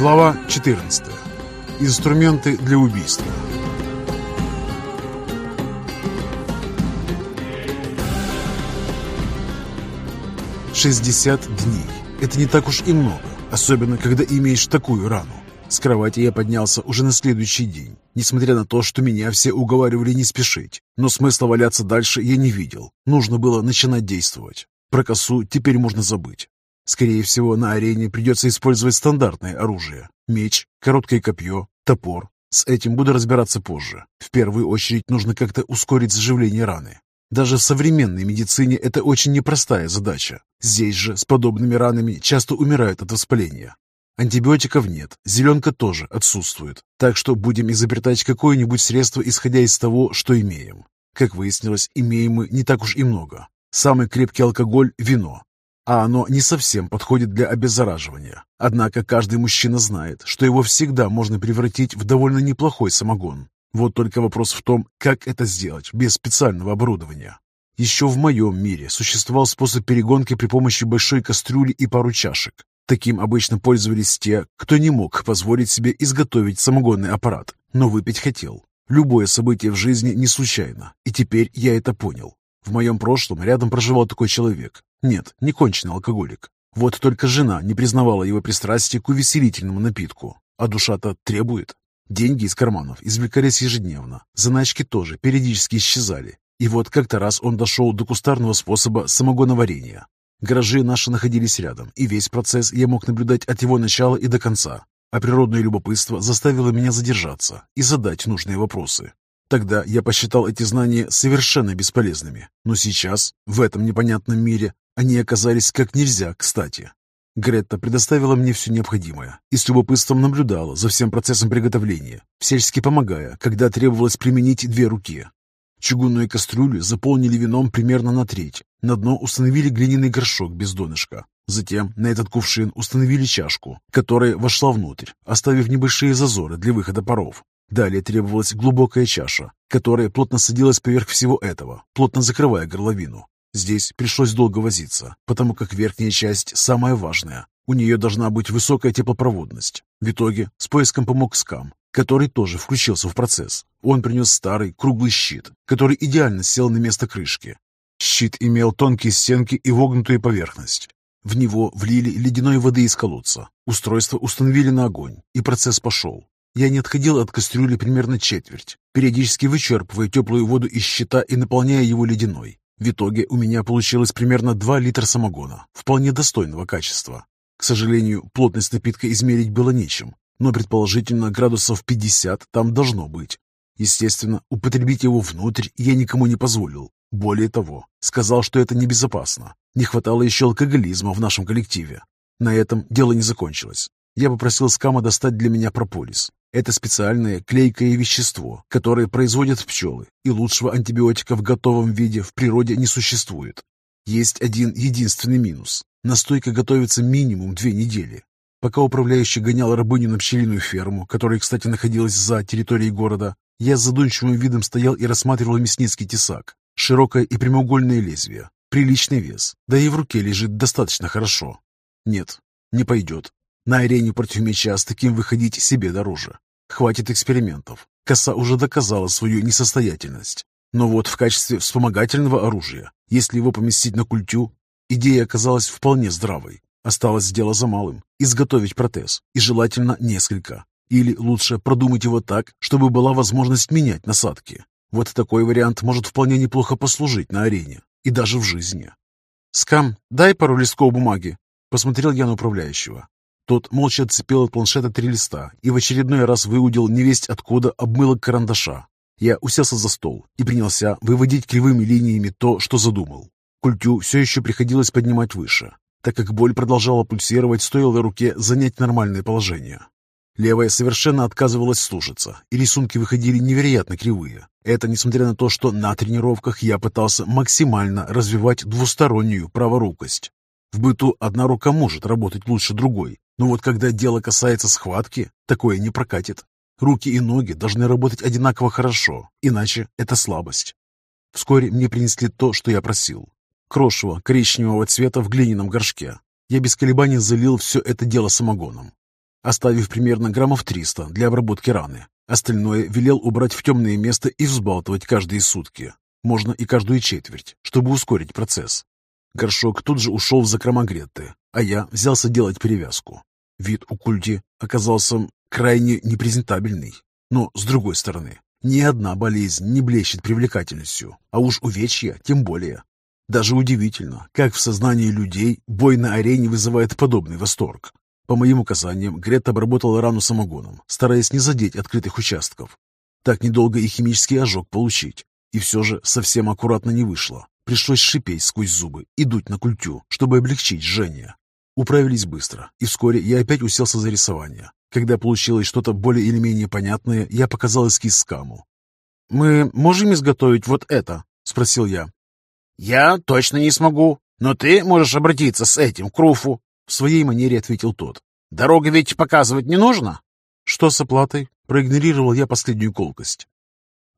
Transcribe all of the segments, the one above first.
Глава 14. Инструменты для убийства. Шестьдесят дней. Это не так уж и много, особенно когда имеешь такую рану. С кровати я поднялся уже на следующий день, несмотря на то, что меня все уговаривали не спешить. Но смысла валяться дальше я не видел. Нужно было начинать действовать. Про косу теперь можно забыть. Скорее всего, на арене придется использовать стандартное оружие. Меч, короткое копье, топор. С этим буду разбираться позже. В первую очередь нужно как-то ускорить заживление раны. Даже в современной медицине это очень непростая задача. Здесь же с подобными ранами часто умирают от воспаления. Антибиотиков нет, зеленка тоже отсутствует, так что будем изобретать какое-нибудь средство, исходя из того, что имеем. Как выяснилось, имеем мы не так уж и много. Самый крепкий алкоголь – вино, а оно не совсем подходит для обеззараживания. Однако каждый мужчина знает, что его всегда можно превратить в довольно неплохой самогон. Вот только вопрос в том, как это сделать без специального оборудования. Еще в моем мире существовал способ перегонки при помощи большой кастрюли и пару чашек. Таким обычно пользовались те, кто не мог позволить себе изготовить самогонный аппарат, но выпить хотел. Любое событие в жизни не случайно, и теперь я это понял. В моем прошлом рядом проживал такой человек. Нет, не конченый алкоголик. Вот только жена не признавала его пристрастие к увеселительному напитку, а душа-то требует. Деньги из карманов извлекались ежедневно, заначки тоже периодически исчезали. И вот как-то раз он дошел до кустарного способа самогоноварения. Гаражи наши находились рядом, и весь процесс я мог наблюдать от его начала и до конца. А природное любопытство заставило меня задержаться и задать нужные вопросы. Тогда я посчитал эти знания совершенно бесполезными, но сейчас, в этом непонятном мире, они оказались как нельзя кстати. Гретта предоставила мне все необходимое и с любопытством наблюдала за всем процессом приготовления, всячески помогая, когда требовалось применить две руки. Чугунную кастрюлю заполнили вином примерно на треть. На дно установили глиняный горшок без донышка. Затем на этот кувшин установили чашку, которая вошла внутрь, оставив небольшие зазоры для выхода паров. Далее требовалась глубокая чаша, которая плотно садилась поверх всего этого, плотно закрывая горловину. Здесь пришлось долго возиться, потому как верхняя часть самая важная. У нее должна быть высокая теплопроводность. В итоге с поиском помог Скам, который тоже включился в процесс. Он принес старый круглый щит, который идеально сел на место крышки. Щит имел тонкие стенки и вогнутую поверхность. В него влили ледяной воды из колодца. Устройство установили на огонь, и процесс пошел. Я не отходил от кастрюли примерно четверть, периодически вычерпывая теплую воду из щита и наполняя его ледяной. В итоге у меня получилось примерно 2 литра самогона, вполне достойного качества. К сожалению, плотность напитка измерить было нечем, но предположительно градусов 50 там должно быть. Естественно, употребить его внутрь я никому не позволил. Более того, сказал, что это небезопасно. Не хватало еще алкоголизма в нашем коллективе. На этом дело не закончилось. Я попросил Скама достать для меня прополис. Это специальное клейкое вещество, которое производят пчелы, и лучшего антибиотика в готовом виде в природе не существует. Есть один единственный минус. Настойка готовится минимум две недели, Пока управляющий гонял рабыню на пчелиную ферму, которая, кстати, находилась за территорией города, я с задумчивым видом стоял и рассматривал мясницкий тесак. Широкое и прямоугольное лезвие, приличный вес, да и в руке лежит достаточно хорошо. Нет, не пойдет. На арене против меча с таким выходить себе дороже. Хватит экспериментов. Коса уже доказала свою несостоятельность. Но вот в качестве вспомогательного оружия, если его поместить на культю, идея оказалась вполне здравой. Осталось дело за малым – изготовить протез, и желательно несколько. Или лучше продумать его так, чтобы была возможность менять насадки. Вот такой вариант может вполне неплохо послужить на арене и даже в жизни. «Скам, дай пару листков бумаги», – посмотрел я на управляющего. Тот молча отцепил от планшета три листа и в очередной раз выудил невесть откуда обмылок карандаша. Я уселся за стол и принялся выводить кривыми линиями то, что задумал. Культю все еще приходилось поднимать выше, так как боль продолжала пульсировать, стоило руке занять нормальное положение. Левая совершенно отказывалась слушаться, и рисунки выходили невероятно кривые. Это несмотря на то, что на тренировках я пытался максимально развивать двустороннюю праворукость. В быту одна рука может работать лучше другой, но вот когда дело касается схватки, такое не прокатит. Руки и ноги должны работать одинаково хорошо, иначе это слабость. Вскоре мне принесли то, что я просил. Крошево коричневого цвета в глиняном горшке. Я без колебаний залил все это дело самогоном. оставив примерно граммов 300 для обработки раны. Остальное велел убрать в темное место и взбалтывать каждые сутки. Можно и каждую четверть, чтобы ускорить процесс. Горшок тут же ушел в закрома Гретты, а я взялся делать перевязку. Вид у культи оказался крайне непрезентабельный. Но, с другой стороны, ни одна болезнь не блещет привлекательностью, а уж увечья тем более. Даже удивительно, как в сознании людей бой на арене вызывает подобный восторг. По моим указаниям, Грет обработал рану самогоном, стараясь не задеть открытых участков. Так недолго и химический ожог получить. И все же совсем аккуратно не вышло. Пришлось шипеть сквозь зубы и дуть на культю, чтобы облегчить жжение. Управились быстро, и вскоре я опять уселся за рисование. Когда получилось что-то более или менее понятное, я показал эскиз скаму. «Мы можем изготовить вот это?» — спросил я. «Я точно не смогу, но ты можешь обратиться с этим к Руфу. В своей манере ответил тот. «Дорога ведь показывать не нужно?» «Что с оплатой?» Проигнорировал я последнюю колкость.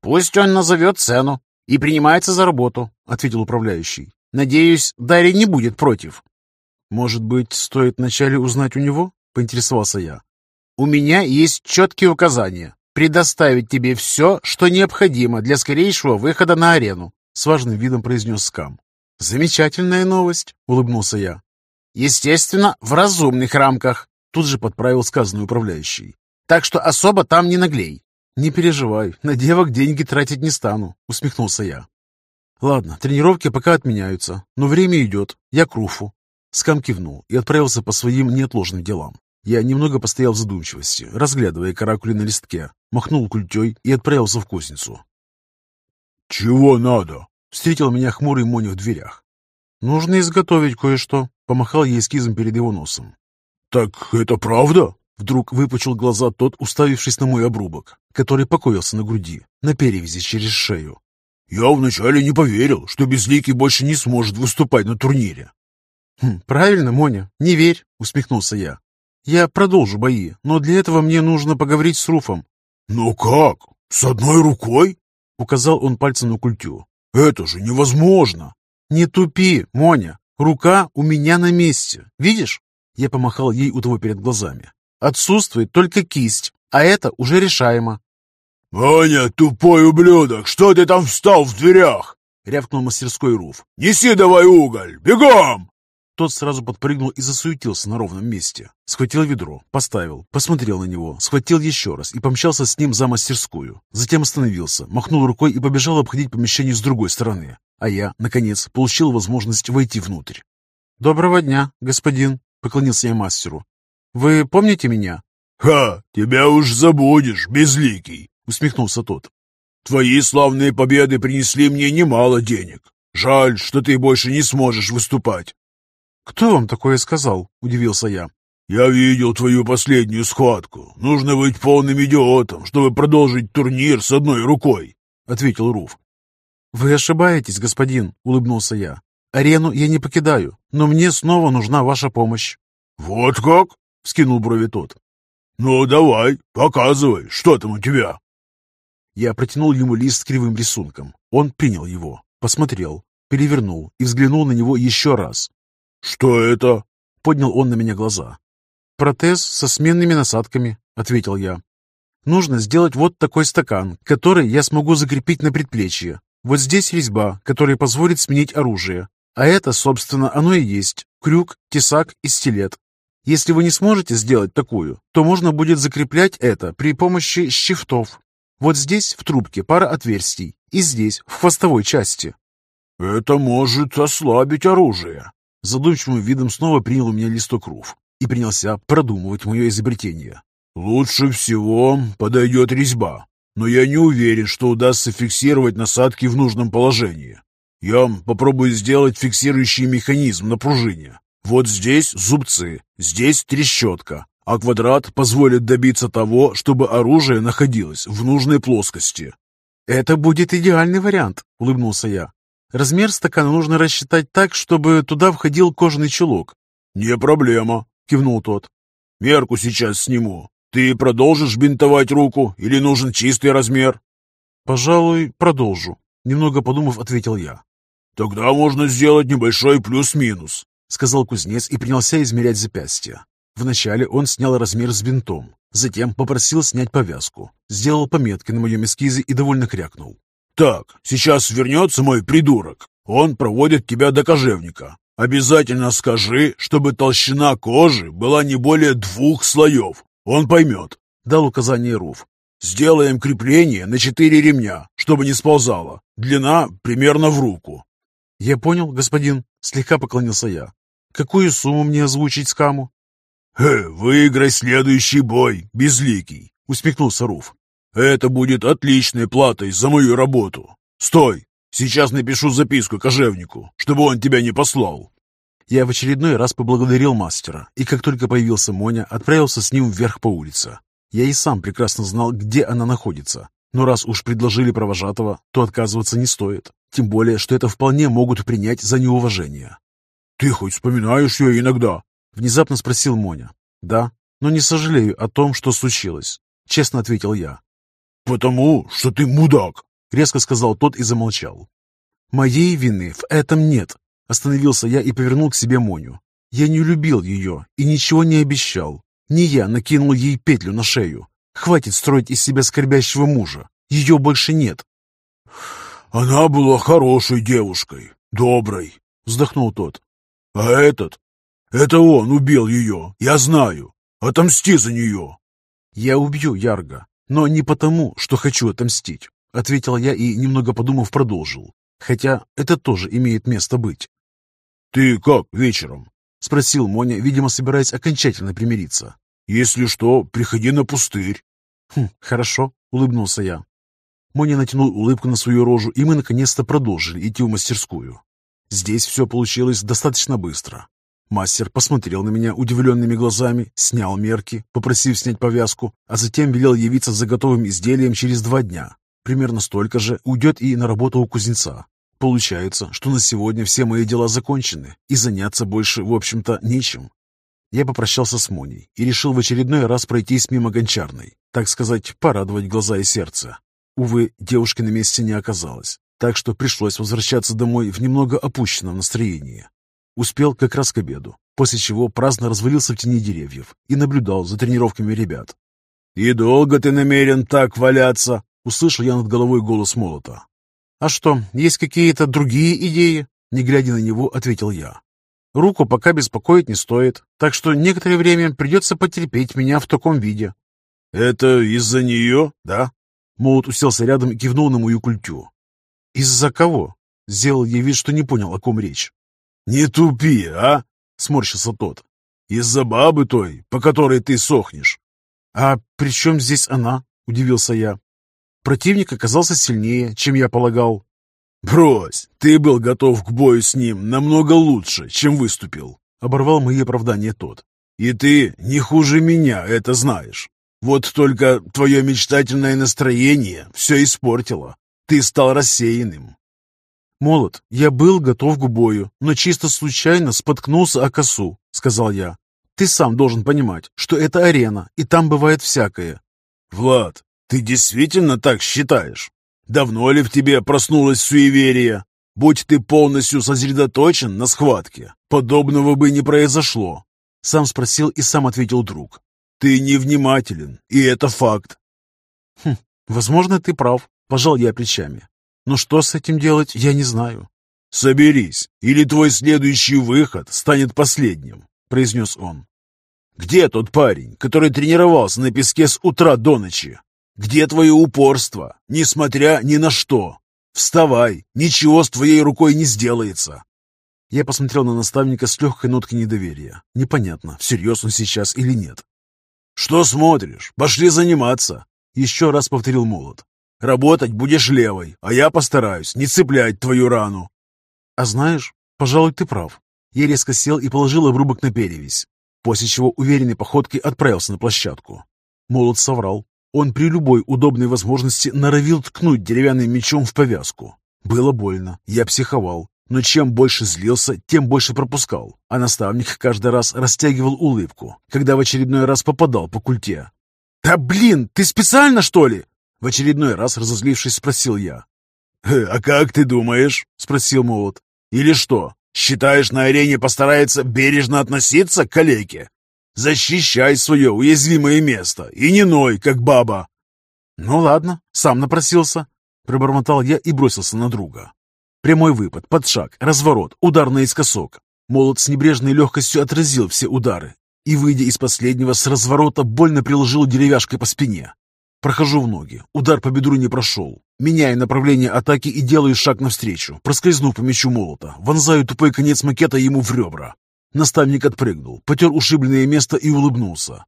«Пусть он назовет цену и принимается за работу», — ответил управляющий. «Надеюсь, Дарья не будет против». «Может быть, стоит вначале узнать у него?» — поинтересовался я. «У меня есть четкие указания. Предоставить тебе все, что необходимо для скорейшего выхода на арену», — с важным видом произнес Скам. «Замечательная новость», — улыбнулся я. Естественно, в разумных рамках. Тут же подправил сказанный управляющий. Так что особо там не наглей. Не переживай, на девок деньги тратить не стану, усмехнулся я. Ладно, тренировки пока отменяются, но время идет. Я к Руфу. Скам кивнул и отправился по своим неотложным делам. Я немного постоял в задумчивости, разглядывая каракули на листке, махнул культей и отправился в кузницу. «Чего надо?» — встретил меня хмурый Моня в дверях. «Нужно изготовить кое-что», — помахал я эскизом перед его носом. «Так это правда?» Вдруг выпучил глаза тот, уставившись на мой обрубок, который покоился на груди, на перевязи через шею. «Я вначале не поверил, что Безликий больше не сможет выступать на турнире». «Хм, «Правильно, Моня, не верь», — усмехнулся я. «Я продолжу бои, но для этого мне нужно поговорить с Руфом». «Ну как? С одной рукой?» — указал он пальцем на культю. «Это же невозможно!» «Не тупи, Моня! Рука у меня на месте. Видишь?» Я помахал ей у того перед глазами. «Отсутствует только кисть, а это уже решаемо». «Моня, тупой ублюдок, что ты там встал в дверях?» — рявкнул мастерской Руф. «Неси давай уголь! Бегом!» Тот сразу подпрыгнул и засуетился на ровном месте. Схватил ведро, поставил, посмотрел на него, схватил еще раз и помчался с ним за мастерскую. Затем остановился, махнул рукой и побежал обходить помещение с другой стороны. А я, наконец, получил возможность войти внутрь. «Доброго дня, господин», — поклонился я мастеру. «Вы помните меня?» «Ха, тебя уж забудешь, безликий», — усмехнулся тот. «Твои славные победы принесли мне немало денег. Жаль, что ты больше не сможешь выступать». «Кто вам такое сказал?» — удивился я. «Я видел твою последнюю схватку. Нужно быть полным идиотом, чтобы продолжить турнир с одной рукой», — ответил Руф. «Вы ошибаетесь, господин», — улыбнулся я. «Арену я не покидаю, но мне снова нужна ваша помощь». «Вот как?» — вскинул брови тот. «Ну, давай, показывай, что там у тебя?» Я протянул ему лист с кривым рисунком. Он принял его, посмотрел, перевернул и взглянул на него еще раз. «Что это?» — поднял он на меня глаза. «Протез со сменными насадками», — ответил я. «Нужно сделать вот такой стакан, который я смогу закрепить на предплечье, вот здесь резьба, которая позволит сменить оружие. А это, собственно, оно и есть. Крюк, тесак и стилет. Если вы не сможете сделать такую, то можно будет закреплять это при помощи щифтов. Вот здесь в трубке пара отверстий, и здесь, в хвостовой части. «Это может ослабить оружие». Задумчивым видом снова принял у меня листок руф и принялся продумывать мое изобретение. «Лучше всего подойдет резьба но я не уверен, что удастся фиксировать насадки в нужном положении. Я попробую сделать фиксирующий механизм на пружине. Вот здесь зубцы, здесь трещотка, а квадрат позволит добиться того, чтобы оружие находилось в нужной плоскости. «Это будет идеальный вариант», — улыбнулся я. «Размер стакана нужно рассчитать так, чтобы туда входил кожаный чулок». «Не проблема», — кивнул тот. «Мерку сейчас сниму. «Ты продолжишь бинтовать руку или нужен чистый размер?» «Пожалуй, продолжу», — немного подумав, ответил я. «Тогда можно сделать небольшой плюс-минус», — сказал кузнец и принялся измерять запястье. Вначале он снял размер с бинтом, затем попросил снять повязку, сделал пометки на моем эскизе и довольно крякнул. «Так, сейчас вернется мой придурок. Он проводит тебя до кожевника. Обязательно скажи, чтобы толщина кожи была не более двух слоев. Он поймет», — дал указание Руф. «Сделаем крепление на четыре ремня, чтобы не сползало. Длина примерно в руку». «Я понял, господин», — слегка поклонился я. «Какую сумму мне озвучить скаму?» «Э, выиграй следующий бой, безликий», — усмехнулся Руф. «Это будет отличной платой за мою работу. Стой! Сейчас напишу записку кожевнику, чтобы он тебя не послал». Я в очередной раз поблагодарил мастера, и как только появился Моня, отправился с ним вверх по улице. Я и сам прекрасно знал, где она находится, но раз уж предложили провожатого, то отказываться не стоит. Тем более, что это вполне могут принять за неуважение. «Ты хоть вспоминаешь ее иногда?» Внезапно спросил Моня. «Да, но не сожалею о том, что случилось», — честно ответил я. «Потому что ты мудак», — резко сказал тот и замолчал. «Моей вины в этом нет», — остановился я и повернул к себе Моню. «Я не любил ее и ничего не обещал. Не я накинул ей петлю на шею. Хватит строить из себя скорбящего мужа. Ее больше нет». «Она была хорошей девушкой, доброй», — вздохнул тот. «А этот это он убил ее, я знаю. Отомсти за нее. Я убью Ярга, но не потому, что хочу отомстить, ответил я и, немного подумав, продолжил. Хотя это тоже имеет место быть. Ты как вечером? Спросил Моня, видимо, собираясь окончательно примириться. Если что, приходи на пустырь. Хм, хорошо, улыбнулся я. Моня натянул улыбку на свою рожу, и мы наконец-то продолжили идти в мастерскую. Здесь все получилось достаточно быстро. Мастер посмотрел на меня удивленными глазами, снял мерки, попросив снять повязку, а затем велел явиться за готовым изделием через два дня. Примерно столько же уйдет и на работу у кузнеца. Получается, что на сегодня все мои дела закончены, и заняться больше, в общем-то, нечем. Я попрощался с Моней и решил в очередной раз пройтись мимо гончарной, так сказать, порадовать глаза и сердце. Увы, девушки на месте не оказалось, так что пришлось возвращаться домой в немного опущенном настроении. Успел как раз к обеду, после чего праздно развалился в тени деревьев и наблюдал за тренировками ребят. «И долго ты намерен так валяться?» — услышал я над головой голос молота. «А что, есть какие-то другие идеи?» Не глядя на него, ответил я. «Руку пока беспокоить не стоит, так что некоторое время придется потерпеть меня в таком виде». «Это из-за нее, да?» Молот уселся рядом и кивнул на мою культю. «Из-за кого?» Сделал я вид, что не понял, о ком речь. «Не тупи, а!» — сморщился тот. «Из-за бабы той, по которой ты сохнешь». «А при чем здесь она?» — удивился я. Противник оказался сильнее, чем я полагал. «Брось, ты был готов к бою с ним намного лучше, чем выступил», — оборвал мои оправдания тот. «И ты не хуже меня это знаешь. Вот только твое мечтательное настроение все испортило. Ты стал рассеянным, «Молот, я был готов к бою, но чисто случайно споткнулся о косу», — сказал я. «Ты сам должен понимать, что это арена, и там бывает всякое». «Влад, ты действительно так считаешь? Давно ли в тебе проснулось суеверие? Будь ты полностью сосредоточен на схватке, подобного бы не произошло». Сам спросил и сам ответил друг. «Ты невнимателен, и это факт». «Хм, возможно, ты прав», — пожал я плечами. Но что с этим делать, я не знаю. «Соберись, или твой следующий выход станет последним», — произнес он. «Где тот парень, который тренировался на песке с утра до ночи? Где твое упорство, несмотря ни на что? Вставай, ничего с твоей рукой не сделается». Я посмотрел на наставника с легкой ноткой недоверия. Непонятно, всерьез он сейчас или нет. «Что смотришь? Пошли заниматься!» Еще раз повторил молот. Работать будешь левой, а я постараюсь не цеплять твою рану. А знаешь, пожалуй, ты прав. Я резко сел и положил обрубок на перевязь, после чего уверенной походкой отправился на площадку. Молот соврал. Он при любой удобной возможности норовил ткнуть деревянным мечом в повязку. Было больно, я психовал, но чем больше злился, тем больше пропускал, а наставник каждый раз растягивал улыбку, когда в очередной раз попадал по культе. «Да блин, ты специально, что ли?» В очередной раз разозлившись, спросил я. «Э, «А как ты думаешь?» — спросил Молот. «Или что, считаешь, на арене постарается бережно относиться к калеке?» Защищай свое уязвимое место и не ной, как баба!» «Ну ладно, сам напросился», — пробормотал я и бросился на друга. Прямой выпад, подшаг, разворот, удар наискосок. Молот с небрежной легкостью отразил все удары и, выйдя из последнего с разворота, больно приложил деревяшкой по спине. Прохожу в ноги, удар по бедру не прошел. Меняю направление атаки и делаю шаг навстречу, проскользнув по мячу молота, вонзаю тупой конец макета ему в ребра. Наставник отпрыгнул, потер ушибленное место и улыбнулся.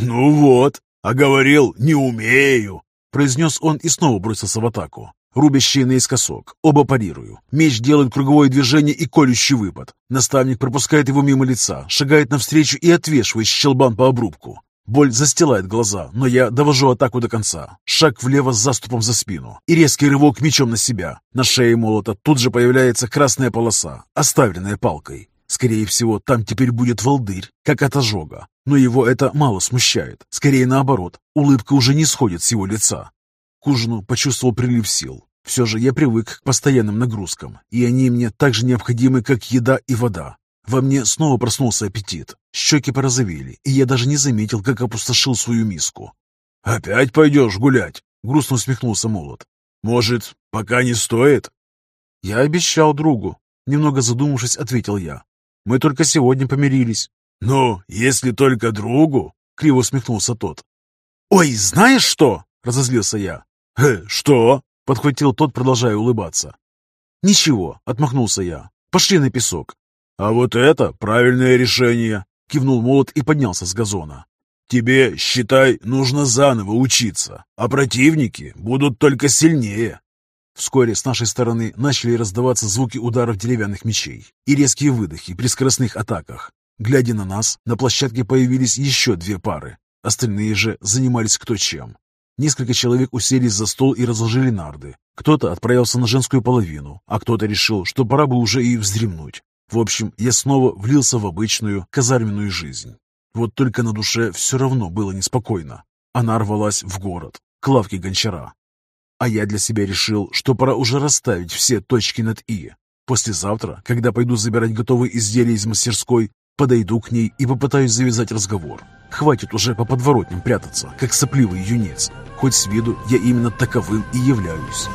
«Ну вот, а говорил, не умею!» произнес он и снова бросился в атаку. Рубящие наискосок. Оба парирую. Меч делает круговое движение и колющий выпад. Наставник пропускает его мимо лица, шагает навстречу и отвешивает щелбан по обрубку. Боль застилает глаза, но я довожу атаку до конца. Шаг влево с заступом за спину и резкий рывок мечом на себя. На шее молота тут же появляется красная полоса, оставленная палкой. Скорее всего, там теперь будет волдырь, как от ожога. Но его это мало смущает. Скорее наоборот, улыбка уже не сходит с его лица. К ужину почувствовал прилив сил. Все же я привык к постоянным нагрузкам, и они мне так же необходимы, как еда и вода. Во мне снова проснулся аппетит. Щеки порозовели, и я даже не заметил, как опустошил свою миску. «Опять пойдешь гулять?» — грустно усмехнулся Молот. «Может, пока не стоит?» «Я обещал другу», — немного задумавшись, ответил я. «Мы только сегодня помирились». «Ну, если только другу», — криво усмехнулся тот. «Ой, знаешь что?» — разозлился я. «Э, что?» — подхватил тот, продолжая улыбаться. «Ничего», — отмахнулся я. «Пошли на песок». «А вот это правильное решение», — кивнул молот и поднялся с газона. «Тебе, считай, нужно заново учиться, а противники будут только сильнее». Вскоре с нашей стороны начали раздаваться звуки ударов деревянных мечей и резкие выдохи при скоростных атаках. Глядя на нас, на площадке появились еще две пары. Остальные же занимались кто чем. Несколько человек уселись за стол и разложили нарды. Кто-то отправился на женскую половину, а кто-то решил, что пора бы уже и вздремнуть. В общем, я снова влился в обычную казарменную жизнь. Вот только на душе все равно было неспокойно. Она рвалась в город, к лавке гончара. А я для себя решил, что пора уже расставить все точки над «и». Послезавтра, когда пойду забирать готовые изделия из мастерской, подойду к ней и попытаюсь завязать разговор. Хватит уже по подворотням прятаться, как сопливый юнец хоть с виду я именно таковым и являюсь.